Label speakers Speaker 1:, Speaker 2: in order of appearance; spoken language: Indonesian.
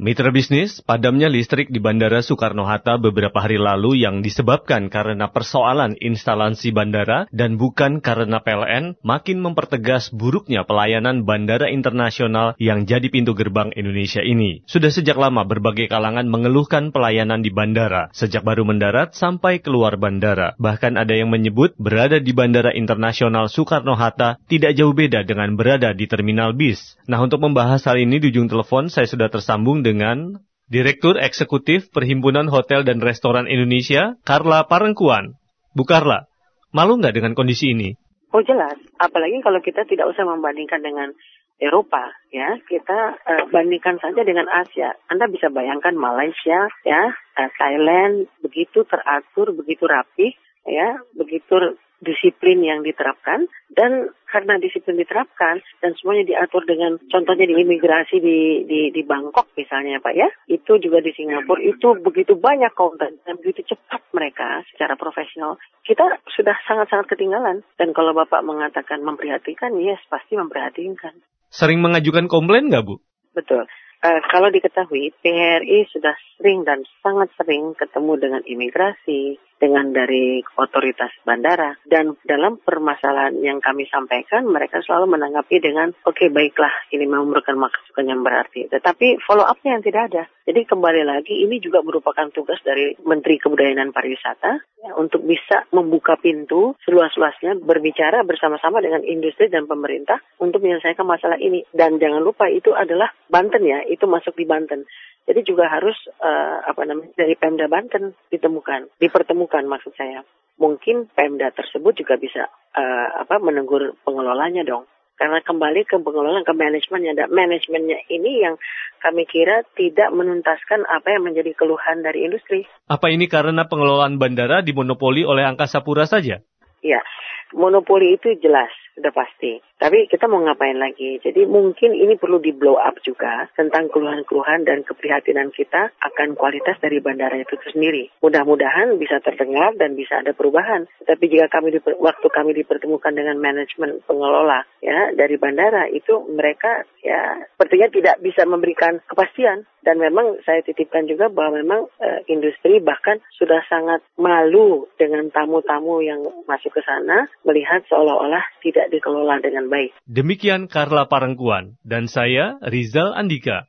Speaker 1: Mitra bisnis, padamnya listrik di Bandara Soekarno-Hatta beberapa hari lalu yang disebabkan karena persoalan instalasi bandara dan bukan karena PLN makin mempertegas buruknya pelayanan bandara internasional yang jadi pintu gerbang Indonesia ini. Sudah sejak lama berbagai kalangan mengeluhkan pelayanan di bandara, sejak baru mendarat sampai keluar bandara. Bahkan ada yang menyebut berada di Bandara Internasional Soekarno-Hatta tidak jauh beda dengan berada di terminal bis. Nah untuk membahas hal ini di ujung telepon saya sudah tersambung dengan dengan Direktur Eksekutif Perhimpunan Hotel dan Restoran Indonesia, Carla Parengkuan. Bu Carla, malu nggak dengan kondisi ini?
Speaker 2: Oh jelas, apalagi kalau kita tidak usah membandingkan dengan Eropa, ya kita uh, bandingkan saja dengan Asia. Anda bisa bayangkan Malaysia, ya uh, Thailand begitu teratur, begitu rapi, ya begitu disiplin yang diterapkan dan karena disiplin diterapkan dan semuanya diatur dengan contohnya di imigrasi di di, di Bangkok misalnya Pak ya. Itu juga di Singapura itu begitu banyak counter dan begitu cepat mereka secara profesional. Kita sudah sangat-sangat ketinggalan. Dan kalau Bapak mengatakan memprihatinkan yes pasti memprihatinkan.
Speaker 1: Sering mengajukan komplain nggak Bu?
Speaker 2: Betul. Uh, kalau diketahui, PRI sudah sering dan sangat sering ketemu dengan imigrasi, dengan dari otoritas bandara, dan dalam permasalahan yang kami sampaikan, mereka selalu menanggapi dengan, oke okay, baiklah, ini memerlukan masukan yang berarti. Tetapi follow up-nya yang tidak ada. Jadi kembali lagi, ini juga merupakan tugas dari Menteri Kebudayaan dan Pariwisata ya, untuk bisa membuka pintu seluas-luasnya, berbicara bersama-sama dengan industri dan pemerintah untuk menyelesaikan masalah ini. Dan jangan lupa itu adalah Banten ya, itu masuk di Banten. Jadi juga harus uh, apa namanya dari Pemda Banten ditemukan, dipertemukan maksud saya. Mungkin Pemda tersebut juga bisa uh, apa menegur pengelolanya dong. Karena kembali ke pengelolaan ke manajemennya, dan manajemennya ini yang kami kira tidak menuntaskan apa yang menjadi keluhan dari industri.
Speaker 1: Apa ini karena pengelolaan bandara dimonopoli oleh Angkasa Pura saja?
Speaker 2: Ya, monopoli itu jelas, sudah pasti. Tapi kita mau ngapain lagi? Jadi mungkin ini perlu di blow up juga tentang keluhan-keluhan dan keprihatinan kita akan kualitas dari bandara itu sendiri. Mudah-mudahan bisa terdengar dan bisa ada perubahan. Tapi jika kami waktu kami dipertemukan dengan manajemen pengelola ya dari bandara itu mereka ya sepertinya tidak bisa memberikan kepastian dan memang saya titipkan juga bahwa memang e, industri bahkan sudah sangat malu dengan tamu-tamu yang masuk ke sana melihat seolah-olah tidak dikelola dengan baik.
Speaker 1: Demikian Karla Parengkuan dan saya Rizal Andika.